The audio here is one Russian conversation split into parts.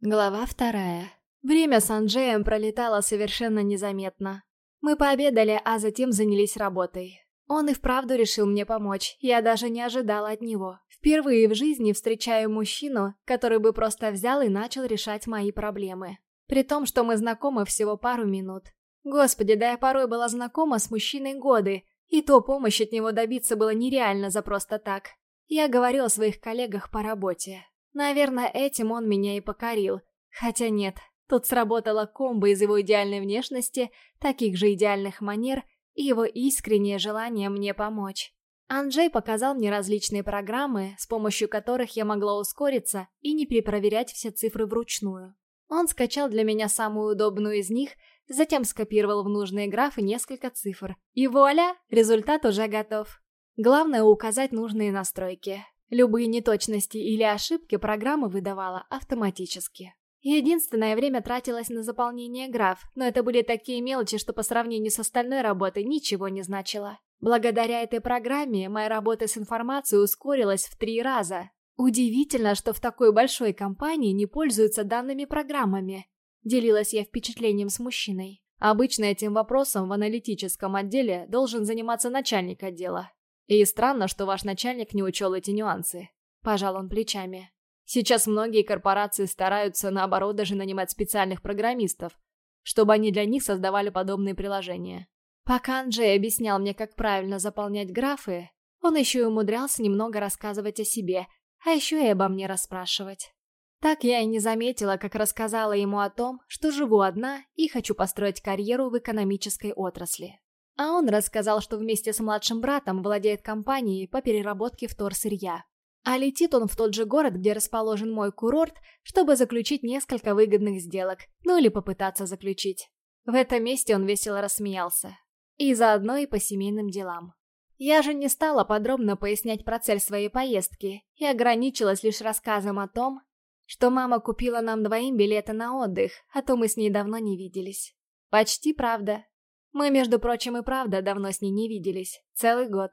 Глава вторая. Время с Анджеем пролетало совершенно незаметно. Мы пообедали, а затем занялись работой. Он и вправду решил мне помочь, я даже не ожидала от него. Впервые в жизни встречаю мужчину, который бы просто взял и начал решать мои проблемы. При том, что мы знакомы всего пару минут. Господи, да я порой была знакома с мужчиной годы, и то помощь от него добиться было нереально за просто так. Я говорю о своих коллегах по работе. Наверное, этим он меня и покорил. Хотя нет, тут сработала комбо из его идеальной внешности, таких же идеальных манер и его искреннее желание мне помочь. Анджей показал мне различные программы, с помощью которых я могла ускориться и не перепроверять все цифры вручную. Он скачал для меня самую удобную из них, затем скопировал в нужные графы несколько цифр. И вуаля, результат уже готов. Главное указать нужные настройки. Любые неточности или ошибки программа выдавала автоматически. Единственное время тратилось на заполнение граф, но это были такие мелочи, что по сравнению с остальной работой ничего не значило. Благодаря этой программе моя работа с информацией ускорилась в три раза. Удивительно, что в такой большой компании не пользуются данными программами. Делилась я впечатлением с мужчиной. Обычно этим вопросом в аналитическом отделе должен заниматься начальник отдела. И странно, что ваш начальник не учел эти нюансы. Пожал он плечами. Сейчас многие корпорации стараются, наоборот, даже нанимать специальных программистов, чтобы они для них создавали подобные приложения. Пока Анджей объяснял мне, как правильно заполнять графы, он еще и умудрялся немного рассказывать о себе, а еще и обо мне расспрашивать. Так я и не заметила, как рассказала ему о том, что живу одна и хочу построить карьеру в экономической отрасли. А он рассказал, что вместе с младшим братом владеет компанией по переработке вторсырья. А летит он в тот же город, где расположен мой курорт, чтобы заключить несколько выгодных сделок, ну или попытаться заключить. В этом месте он весело рассмеялся. И заодно и по семейным делам. Я же не стала подробно пояснять про цель своей поездки и ограничилась лишь рассказом о том, что мама купила нам двоим билеты на отдых, а то мы с ней давно не виделись. Почти правда. Мы, между прочим, и правда давно с ней не виделись. Целый год.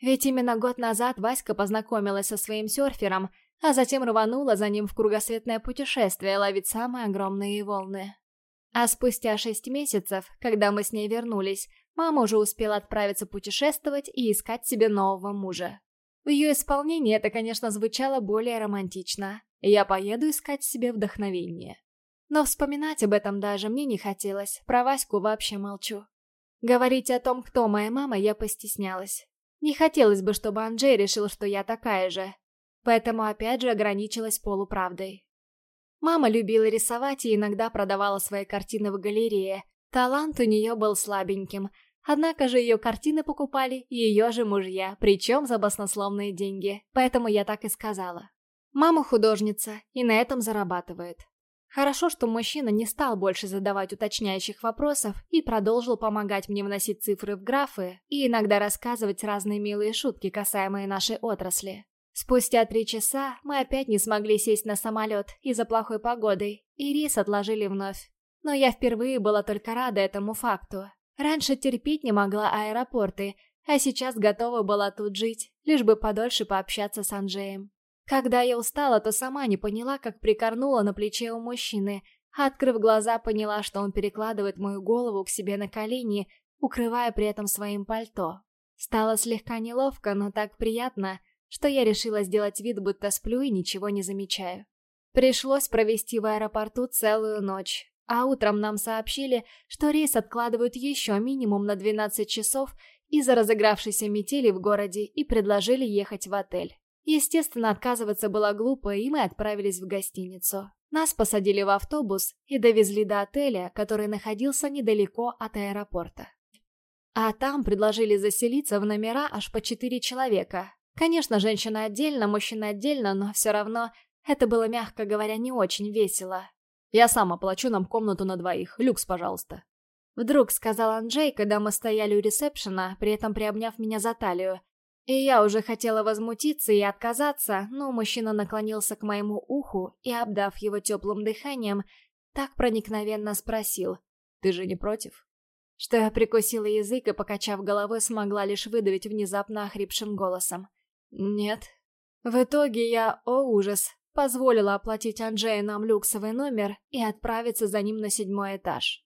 Ведь именно год назад Васька познакомилась со своим серфером, а затем рванула за ним в кругосветное путешествие ловить самые огромные волны. А спустя шесть месяцев, когда мы с ней вернулись, мама уже успела отправиться путешествовать и искать себе нового мужа. В ее исполнении это, конечно, звучало более романтично. Я поеду искать себе вдохновение. Но вспоминать об этом даже мне не хотелось, про Ваську вообще молчу. Говорить о том, кто моя мама, я постеснялась. Не хотелось бы, чтобы Анджей решил, что я такая же. Поэтому опять же ограничилась полуправдой. Мама любила рисовать и иногда продавала свои картины в галерее. Талант у нее был слабеньким, однако же ее картины покупали ее же мужья, причем за баснословные деньги, поэтому я так и сказала. Мама художница и на этом зарабатывает. Хорошо, что мужчина не стал больше задавать уточняющих вопросов и продолжил помогать мне вносить цифры в графы и иногда рассказывать разные милые шутки, касаемые нашей отрасли. Спустя три часа мы опять не смогли сесть на самолет из-за плохой погоды, и рейс отложили вновь. Но я впервые была только рада этому факту. Раньше терпеть не могла аэропорты, а сейчас готова была тут жить, лишь бы подольше пообщаться с Анжеем. Когда я устала, то сама не поняла, как прикорнула на плече у мужчины, открыв глаза, поняла, что он перекладывает мою голову к себе на колени, укрывая при этом своим пальто. Стало слегка неловко, но так приятно, что я решила сделать вид, будто сплю и ничего не замечаю. Пришлось провести в аэропорту целую ночь, а утром нам сообщили, что рейс откладывают еще минимум на 12 часов из-за разыгравшейся метели в городе и предложили ехать в отель. Естественно, отказываться было глупо, и мы отправились в гостиницу. Нас посадили в автобус и довезли до отеля, который находился недалеко от аэропорта. А там предложили заселиться в номера аж по четыре человека. Конечно, женщина отдельно, мужчина отдельно, но все равно это было, мягко говоря, не очень весело. «Я сам оплачу нам комнату на двоих. Люкс, пожалуйста». Вдруг сказал Анджей, когда мы стояли у ресепшена, при этом приобняв меня за талию, и я уже хотела возмутиться и отказаться, но мужчина наклонился к моему уху и, обдав его теплым дыханием, так проникновенно спросил «Ты же не против?» Что я прикусила язык и, покачав головой, смогла лишь выдавить внезапно охрипшим голосом. «Нет». В итоге я, о ужас, позволила оплатить Анджею нам люксовый номер и отправиться за ним на седьмой этаж.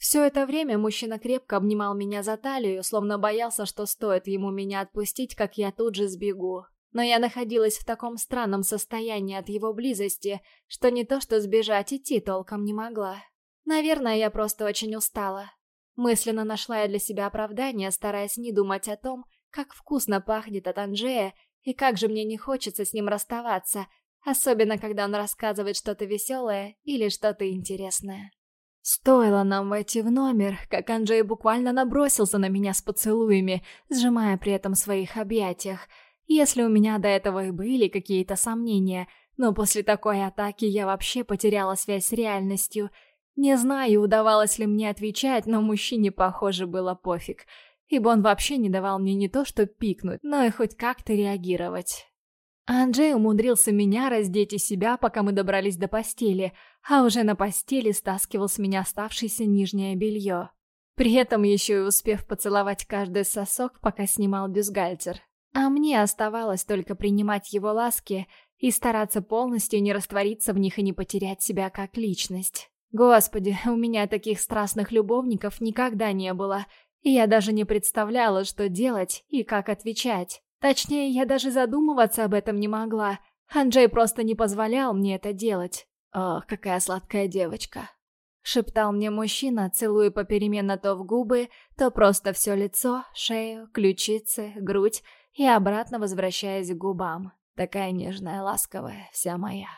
Все это время мужчина крепко обнимал меня за талию, словно боялся, что стоит ему меня отпустить, как я тут же сбегу. Но я находилась в таком странном состоянии от его близости, что не то что сбежать, идти толком не могла. Наверное, я просто очень устала. Мысленно нашла я для себя оправдание, стараясь не думать о том, как вкусно пахнет от Анжея и как же мне не хочется с ним расставаться, особенно когда он рассказывает что-то веселое или что-то интересное. Стоило нам войти в номер, как Анджей буквально набросился на меня с поцелуями, сжимая при этом в своих объятиях. Если у меня до этого и были какие-то сомнения, но после такой атаки я вообще потеряла связь с реальностью. Не знаю, удавалось ли мне отвечать, но мужчине, похоже, было пофиг, ибо он вообще не давал мне не то что пикнуть, но и хоть как-то реагировать. Анджей умудрился меня раздеть и себя, пока мы добрались до постели, а уже на постели стаскивал с меня оставшееся нижнее белье. При этом еще и успев поцеловать каждый сосок, пока снимал бюстгальтер. А мне оставалось только принимать его ласки и стараться полностью не раствориться в них и не потерять себя как личность. Господи, у меня таких страстных любовников никогда не было, и я даже не представляла, что делать и как отвечать. Точнее, я даже задумываться об этом не могла. Анджей просто не позволял мне это делать. «Ох, какая сладкая девочка!» Шептал мне мужчина, целуя попеременно то в губы, то просто все лицо, шею, ключицы, грудь и обратно возвращаясь к губам. Такая нежная, ласковая, вся моя.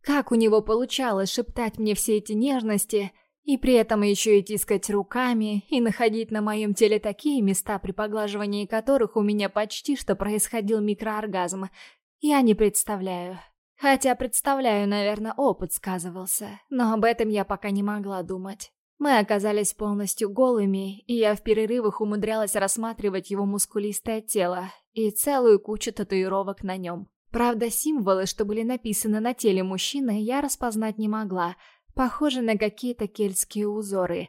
Как у него получалось шептать мне все эти нежности – и при этом еще и тискать руками, и находить на моем теле такие места, при поглаживании которых у меня почти что происходил микрооргазм. Я не представляю. Хотя представляю, наверное, опыт сказывался, но об этом я пока не могла думать. Мы оказались полностью голыми, и я в перерывах умудрялась рассматривать его мускулистое тело и целую кучу татуировок на нем. Правда, символы, что были написаны на теле мужчины, я распознать не могла — похожи на какие-то кельтские узоры.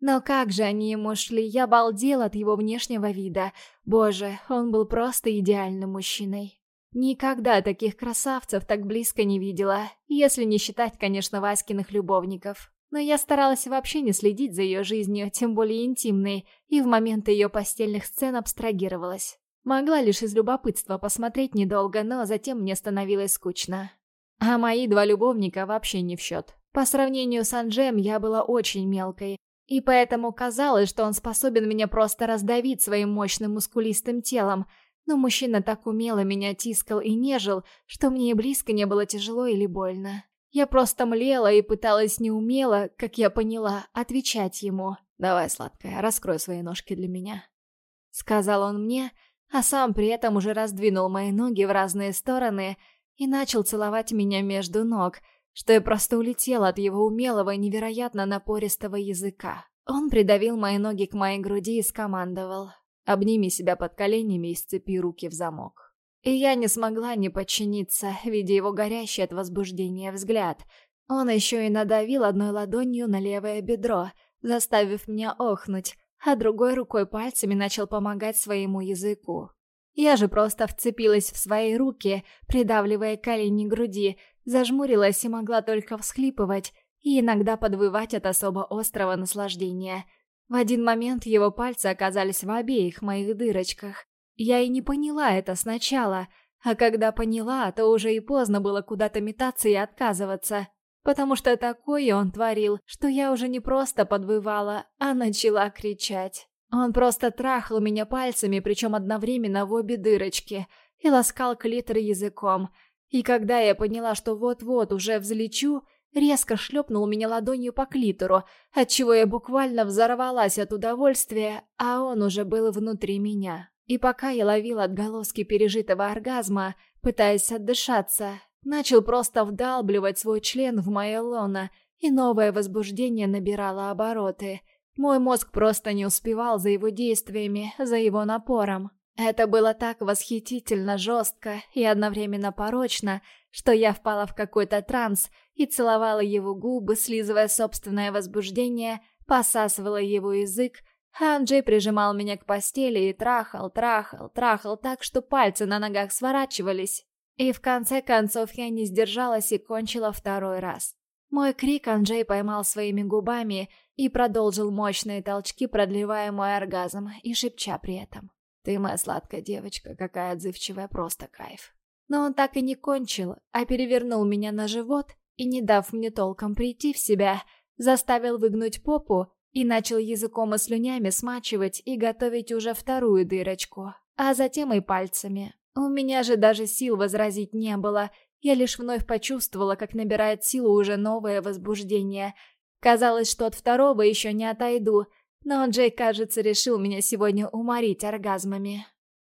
Но как же они ему шли, я балдел от его внешнего вида. Боже, он был просто идеальным мужчиной. Никогда таких красавцев так близко не видела, если не считать, конечно, Васькиных любовников. Но я старалась вообще не следить за ее жизнью, тем более интимной, и в моменты ее постельных сцен абстрагировалась. Могла лишь из любопытства посмотреть недолго, но затем мне становилось скучно. А мои два любовника вообще не в счет. По сравнению с Анджем я была очень мелкой, и поэтому казалось, что он способен меня просто раздавить своим мощным мускулистым телом, но мужчина так умело меня тискал и нежил, что мне и близко не было тяжело или больно. Я просто млела и пыталась неумело, как я поняла, отвечать ему. «Давай, сладкая, раскрой свои ножки для меня», — сказал он мне, а сам при этом уже раздвинул мои ноги в разные стороны и начал целовать меня между ног — что я просто улетела от его умелого и невероятно напористого языка. Он придавил мои ноги к моей груди и скомандовал «Обними себя под коленями и сцепи руки в замок». И я не смогла не подчиниться, видя его горящий от возбуждения взгляд. Он еще и надавил одной ладонью на левое бедро, заставив меня охнуть, а другой рукой пальцами начал помогать своему языку. Я же просто вцепилась в свои руки, придавливая колени груди, Зажмурилась и могла только всхлипывать и иногда подвывать от особо острого наслаждения. В один момент его пальцы оказались в обеих моих дырочках. Я и не поняла это сначала, а когда поняла, то уже и поздно было куда-то метаться и отказываться. Потому что такое он творил, что я уже не просто подвывала, а начала кричать. Он просто трахал меня пальцами, причем одновременно в обе дырочки, и ласкал клитор языком, и когда я поняла, что вот-вот уже взлечу, резко шлепнул меня ладонью по клитору, отчего я буквально взорвалась от удовольствия, а он уже был внутри меня. И пока я ловила отголоски пережитого оргазма, пытаясь отдышаться, начал просто вдалбливать свой член в мое лоно, и новое возбуждение набирало обороты. Мой мозг просто не успевал за его действиями, за его напором. Это было так восхитительно жестко и одновременно порочно, что я впала в какой-то транс и целовала его губы, слизывая собственное возбуждение, посасывала его язык, а Анджей прижимал меня к постели и трахал, трахал, трахал так, что пальцы на ногах сворачивались. И в конце концов я не сдержалась и кончила второй раз. Мой крик Анджей поймал своими губами и продолжил мощные толчки, продлевая мой оргазм и шепча при этом. «Ты моя сладкая девочка, какая отзывчивая, просто кайф». Но он так и не кончил, а перевернул меня на живот и, не дав мне толком прийти в себя, заставил выгнуть попу и начал языком и слюнями смачивать и готовить уже вторую дырочку, а затем и пальцами. У меня же даже сил возразить не было, я лишь вновь почувствовала, как набирает силу уже новое возбуждение. Казалось, что от второго еще не отойду, но Джей, кажется, решил меня сегодня уморить оргазмами.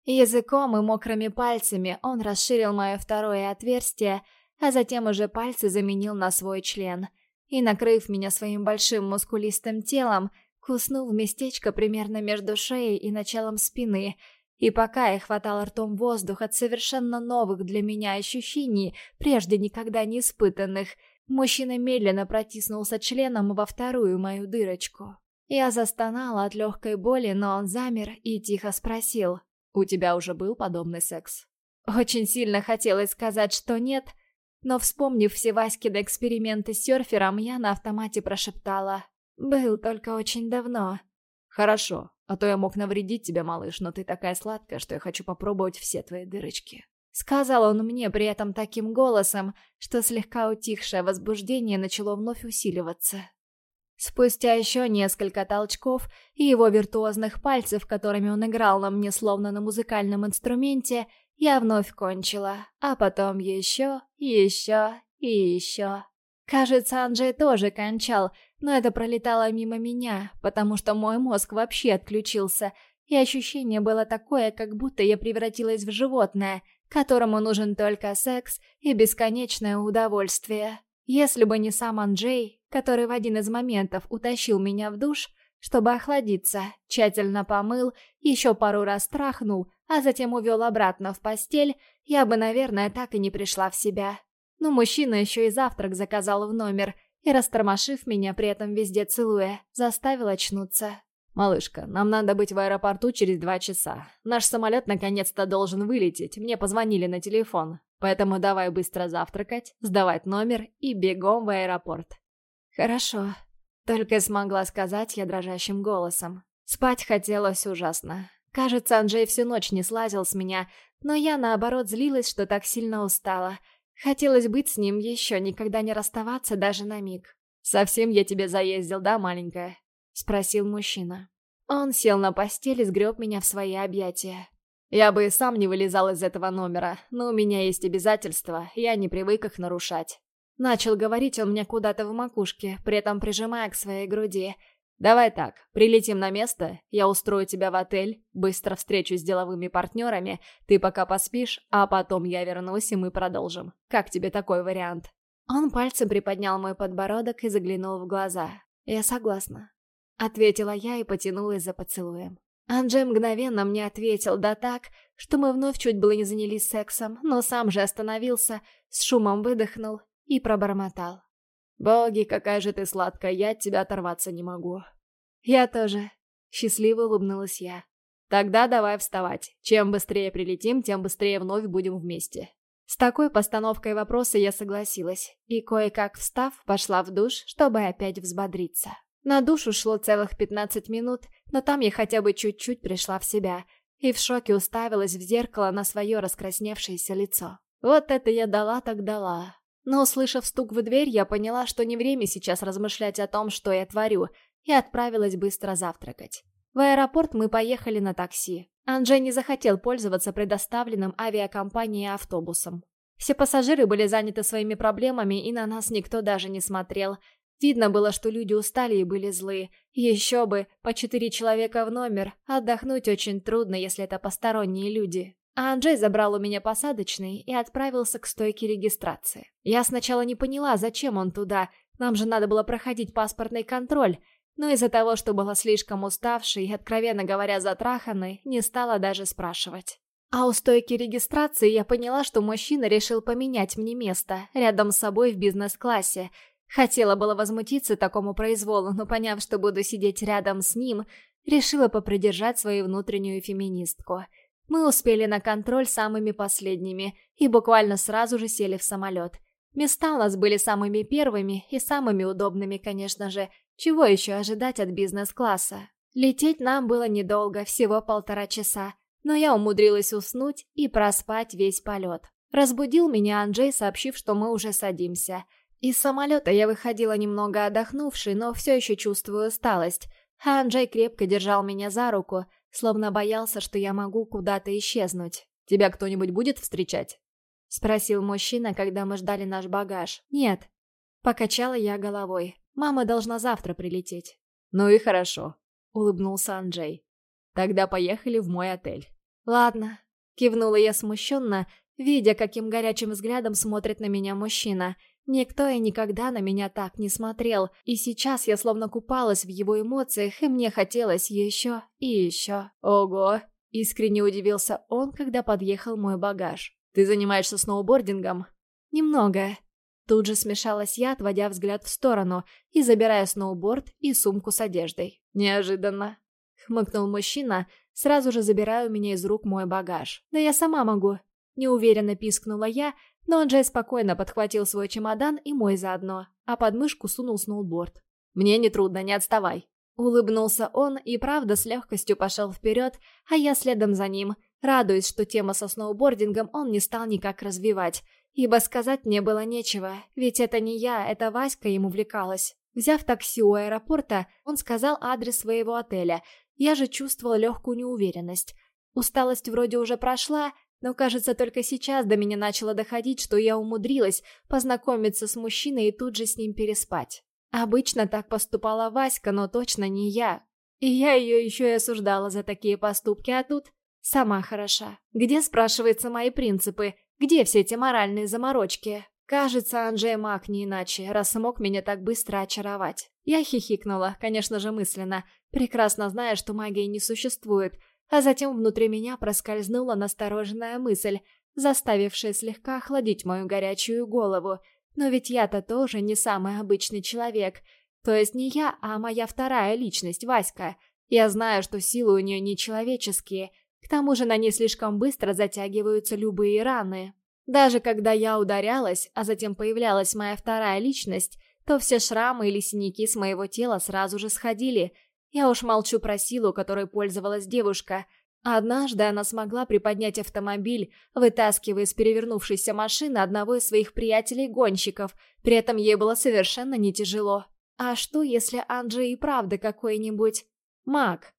Языком и мокрыми пальцами он расширил мое второе отверстие, а затем уже пальцы заменил на свой член. И, накрыв меня своим большим мускулистым телом, куснул в местечко примерно между шеей и началом спины. И пока я хватал ртом воздух от совершенно новых для меня ощущений, прежде никогда не испытанных, мужчина медленно протиснулся членом во вторую мою дырочку. Я застонала от легкой боли, но он замер и тихо спросил. «У тебя уже был подобный секс?» Очень сильно хотелось сказать, что нет, но, вспомнив все Васькины эксперименты с серфером, я на автомате прошептала. «Был только очень давно». «Хорошо, а то я мог навредить тебе, малыш, но ты такая сладкая, что я хочу попробовать все твои дырочки». Сказал он мне при этом таким голосом, что слегка утихшее возбуждение начало вновь усиливаться. Спустя еще несколько толчков и его виртуозных пальцев, которыми он играл на мне словно на музыкальном инструменте, я вновь кончила, а потом еще, еще и еще. Кажется, Анджей тоже кончал, но это пролетало мимо меня, потому что мой мозг вообще отключился, и ощущение было такое, как будто я превратилась в животное, которому нужен только секс и бесконечное удовольствие. Если бы не сам Анджей, который в один из моментов утащил меня в душ, чтобы охладиться, тщательно помыл, еще пару раз трахнул, а затем увел обратно в постель, я бы, наверное, так и не пришла в себя. Но мужчина еще и завтрак заказал в номер и, растормошив меня, при этом везде целуя, заставил очнуться. «Малышка, нам надо быть в аэропорту через два часа. Наш самолет наконец-то должен вылететь, мне позвонили на телефон. Поэтому давай быстро завтракать, сдавать номер и бегом в аэропорт». «Хорошо», только смогла сказать я дрожащим голосом. Спать хотелось ужасно. Кажется, Анджей всю ночь не слазил с меня, но я, наоборот, злилась, что так сильно устала. Хотелось быть с ним еще, никогда не расставаться даже на миг. «Совсем я тебе заездил, да, маленькая?» — спросил мужчина. Он сел на постель и сгреб меня в свои объятия. «Я бы и сам не вылезал из этого номера, но у меня есть обязательства, я не привык их нарушать». Начал говорить он мне куда-то в макушке, при этом прижимая к своей груди. «Давай так, прилетим на место, я устрою тебя в отель, быстро встречусь с деловыми партнерами, ты пока поспишь, а потом я вернусь и мы продолжим. Как тебе такой вариант?» Он пальцем приподнял мой подбородок и заглянул в глаза. «Я согласна», — ответила я и потянулась за поцелуем. Анджей мгновенно мне ответил, да так, что мы вновь чуть было не занялись сексом, но сам же остановился, с шумом выдохнул и пробормотал. «Боги, какая же ты сладкая, я от тебя оторваться не могу». «Я тоже», — счастливо улыбнулась я. «Тогда давай вставать. Чем быстрее прилетим, тем быстрее вновь будем вместе». С такой постановкой вопроса я согласилась, и кое-как встав, пошла в душ, чтобы опять взбодриться. На душ ушло целых 15 минут, но там я хотя бы чуть-чуть пришла в себя и в шоке уставилась в зеркало на свое раскрасневшееся лицо. Вот это я дала так дала. Но, услышав стук в дверь, я поняла, что не время сейчас размышлять о том, что я творю, и отправилась быстро завтракать. В аэропорт мы поехали на такси. Анджей не захотел пользоваться предоставленным авиакомпанией автобусом. Все пассажиры были заняты своими проблемами, и на нас никто даже не смотрел. Видно было, что люди устали и были злы. Еще бы, по четыре человека в номер. Отдохнуть очень трудно, если это посторонние люди. А Анджей забрал у меня посадочный и отправился к стойке регистрации. Я сначала не поняла, зачем он туда, нам же надо было проходить паспортный контроль, но из-за того, что была слишком уставшей и, откровенно говоря, затраханной, не стала даже спрашивать. А у стойки регистрации я поняла, что мужчина решил поменять мне место, рядом с собой в бизнес-классе. Хотела было возмутиться такому произволу, но поняв, что буду сидеть рядом с ним, решила попридержать свою внутреннюю феминистку – Мы успели на контроль самыми последними и буквально сразу же сели в самолет. Места у нас были самыми первыми и самыми удобными, конечно же. Чего еще ожидать от бизнес-класса? Лететь нам было недолго, всего полтора часа, но я умудрилась уснуть и проспать весь полет. Разбудил меня Анджей, сообщив, что мы уже садимся. Из самолета я выходила немного отдохнувшей, но все еще чувствую усталость, а Анджей крепко держал меня за руку, словно боялся, что я могу куда-то исчезнуть. «Тебя кто-нибудь будет встречать?» — спросил мужчина, когда мы ждали наш багаж. «Нет». Покачала я головой. «Мама должна завтра прилететь». «Ну и хорошо», — улыбнулся Анджей. «Тогда поехали в мой отель». «Ладно», — кивнула я смущенно, видя, каким горячим взглядом смотрит на меня мужчина. Никто и никогда на меня так не смотрел, и сейчас я словно купалась в его эмоциях, и мне хотелось еще и еще. «Ого!» — искренне удивился он, когда подъехал мой багаж. «Ты занимаешься сноубордингом?» «Немного». Тут же смешалась я, отводя взгляд в сторону и забирая сноуборд и сумку с одеждой. «Неожиданно», — хмыкнул мужчина, сразу же забирая у меня из рук мой багаж. «Да я сама могу». Неуверенно пискнула я, но Анджей спокойно подхватил свой чемодан и мой заодно, а под мышку сунул сноуборд. «Мне нетрудно, не отставай». Улыбнулся он и правда с легкостью пошел вперед, а я следом за ним, радуясь, что тема со сноубордингом он не стал никак развивать, ибо сказать мне было нечего, ведь это не я, это Васька им увлекалась. Взяв такси у аэропорта, он сказал адрес своего отеля, я же чувствовала легкую неуверенность. Усталость вроде уже прошла, но, кажется, только сейчас до меня начало доходить, что я умудрилась познакомиться с мужчиной и тут же с ним переспать. Обычно так поступала Васька, но точно не я. И я ее еще и осуждала за такие поступки, а тут сама хороша. Где, спрашивается, мои принципы? Где все эти моральные заморочки? Кажется, Анджей маг не иначе, раз смог меня так быстро очаровать. Я хихикнула, конечно же мысленно, прекрасно зная, что магии не существует, а затем внутри меня проскользнула настороженная мысль, заставившая слегка охладить мою горячую голову. Но ведь я-то тоже не самый обычный человек. То есть не я, а моя вторая личность, Васька. Я знаю, что силы у нее нечеловеческие. К тому же на ней слишком быстро затягиваются любые раны. Даже когда я ударялась, а затем появлялась моя вторая личность, то все шрамы или синяки с моего тела сразу же сходили, я уж молчу про силу, которой пользовалась девушка. Однажды она смогла приподнять автомобиль, вытаскивая из перевернувшейся машины одного из своих приятелей-гонщиков, при этом ей было совершенно не тяжело. А что, если Анджей и правда какой-нибудь маг?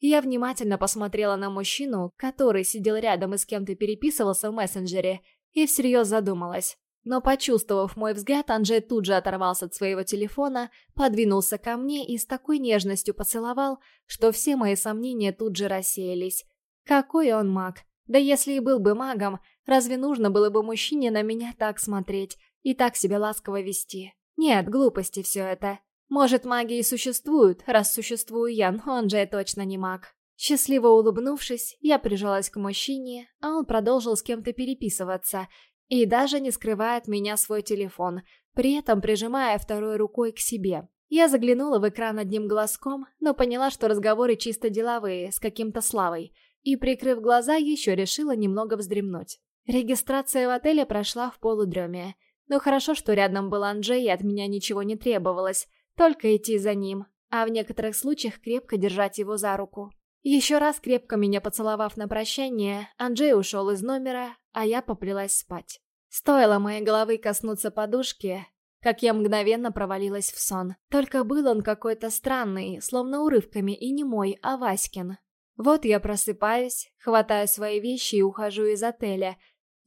Я внимательно посмотрела на мужчину, который сидел рядом и с кем-то переписывался в мессенджере, и всерьез задумалась. Но, почувствовав мой взгляд, Анджей тут же оторвался от своего телефона, подвинулся ко мне и с такой нежностью поцеловал, что все мои сомнения тут же рассеялись. Какой он маг? Да если и был бы магом, разве нужно было бы мужчине на меня так смотреть и так себя ласково вести? Нет, глупости все это. Может, маги и существуют, раз существую я, но он точно не маг. Счастливо улыбнувшись, я прижалась к мужчине, а он продолжил с кем-то переписываться, и даже не скрывает меня свой телефон, при этом прижимая второй рукой к себе. Я заглянула в экран одним глазком, но поняла, что разговоры чисто деловые, с каким-то Славой, и, прикрыв глаза, еще решила немного вздремнуть. Регистрация в отеле прошла в полудреме. Но хорошо, что рядом был Анджей, и от меня ничего не требовалось, только идти за ним, а в некоторых случаях крепко держать его за руку. Еще раз крепко меня поцеловав на прощание, Анджей ушел из номера, а я поплелась спать. Стоило моей головы коснуться подушки, как я мгновенно провалилась в сон. Только был он какой-то странный, словно урывками, и не мой, а Васькин. Вот я просыпаюсь, хватаю свои вещи и ухожу из отеля.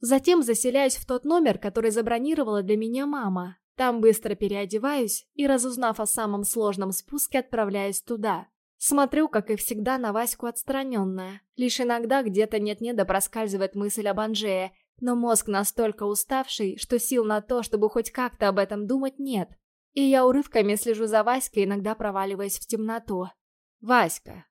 Затем заселяюсь в тот номер, который забронировала для меня мама. Там быстро переодеваюсь и, разузнав о самом сложном спуске, отправляюсь туда. Смотрю, как и всегда, на Ваську отстраненная. Лишь иногда где-то нет-нет да проскальзывает мысль об Анжее, но мозг настолько уставший, что сил на то, чтобы хоть как-то об этом думать, нет. И я урывками слежу за Васькой, иногда проваливаясь в темноту. Васька.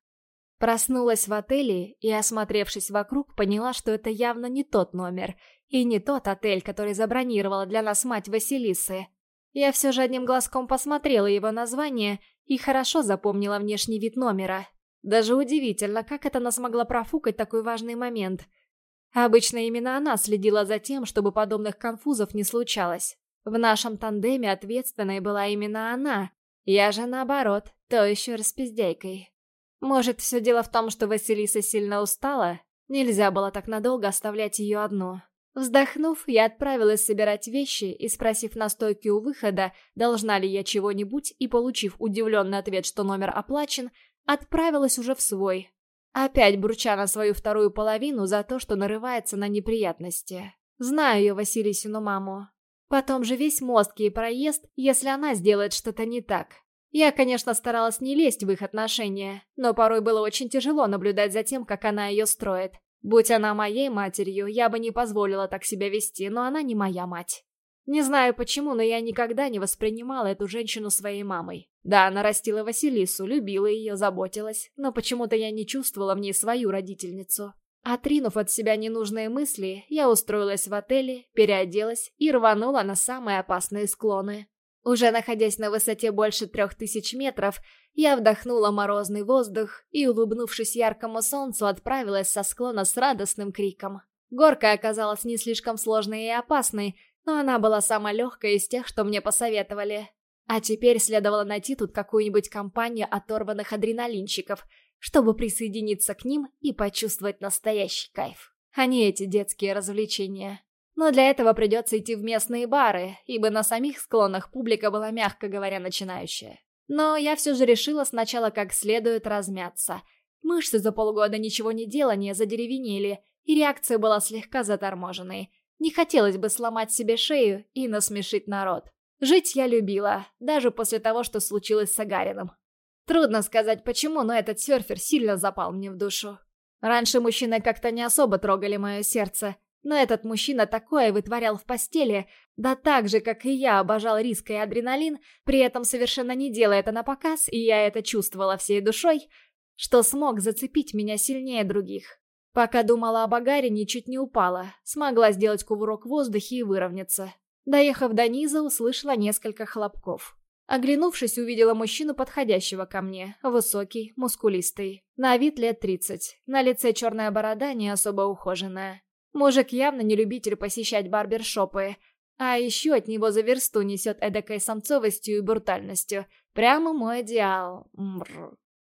Проснулась в отеле и, осмотревшись вокруг, поняла, что это явно не тот номер и не тот отель, который забронировала для нас мать Василисы. Я все же одним глазком посмотрела его название и хорошо запомнила внешний вид номера. Даже удивительно, как это она смогла профукать такой важный момент. Обычно именно она следила за тем, чтобы подобных конфузов не случалось. В нашем тандеме ответственной была именно она. Я же наоборот, то еще распиздейкой. Может, все дело в том, что Василиса сильно устала? Нельзя было так надолго оставлять ее одну. Вздохнув, я отправилась собирать вещи и, спросив на стойке у выхода, должна ли я чего-нибудь, и получив удивленный ответ, что номер оплачен, отправилась уже в свой. Опять бурча на свою вторую половину за то, что нарывается на неприятности. Знаю ее Василисину маму. Потом же весь мозг ей проезд, если она сделает что-то не так. Я, конечно, старалась не лезть в их отношения, но порой было очень тяжело наблюдать за тем, как она ее строит. Будь она моей матерью, я бы не позволила так себя вести, но она не моя мать. Не знаю почему, но я никогда не воспринимала эту женщину своей мамой. Да, она растила Василису, любила ее, заботилась, но почему-то я не чувствовала в ней свою родительницу. Отринув от себя ненужные мысли, я устроилась в отеле, переоделась и рванула на самые опасные склоны. Уже находясь на высоте больше трех тысяч метров, я вдохнула морозный воздух и, улыбнувшись яркому солнцу, отправилась со склона с радостным криком. Горка оказалась не слишком сложной и опасной, но она была самая легкая из тех, что мне посоветовали. А теперь следовало найти тут какую-нибудь компанию оторванных адреналинщиков, чтобы присоединиться к ним и почувствовать настоящий кайф, а не эти детские развлечения. Но для этого придется идти в местные бары, ибо на самих склонах публика была, мягко говоря, начинающая. Но я все же решила сначала как следует размяться. Мышцы за полгода ничего не делания задеревенели, и реакция была слегка заторможенной. Не хотелось бы сломать себе шею и насмешить народ. Жить я любила, даже после того, что случилось с Агарином. Трудно сказать почему, но этот серфер сильно запал мне в душу. Раньше мужчины как-то не особо трогали мое сердце, но этот мужчина такое вытворял в постели, да так же, как и я обожал риск и адреналин, при этом совершенно не делая это на показ, и я это чувствовала всей душой, что смог зацепить меня сильнее других. Пока думала об Агарине, чуть не упала, смогла сделать кувырок в воздухе и выровняться. Доехав до низа, услышала несколько хлопков. Оглянувшись, увидела мужчину, подходящего ко мне. Высокий, мускулистый. На вид лет тридцать. На лице черная борода, не особо ухоженная. Мужик явно не любитель посещать барбершопы. А еще от него за версту несет эдакой самцовостью и брутальностью. Прямо мой идеал. Мрр.